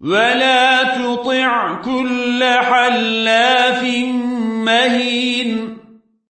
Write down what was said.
ولا تطع كل حلاف مهين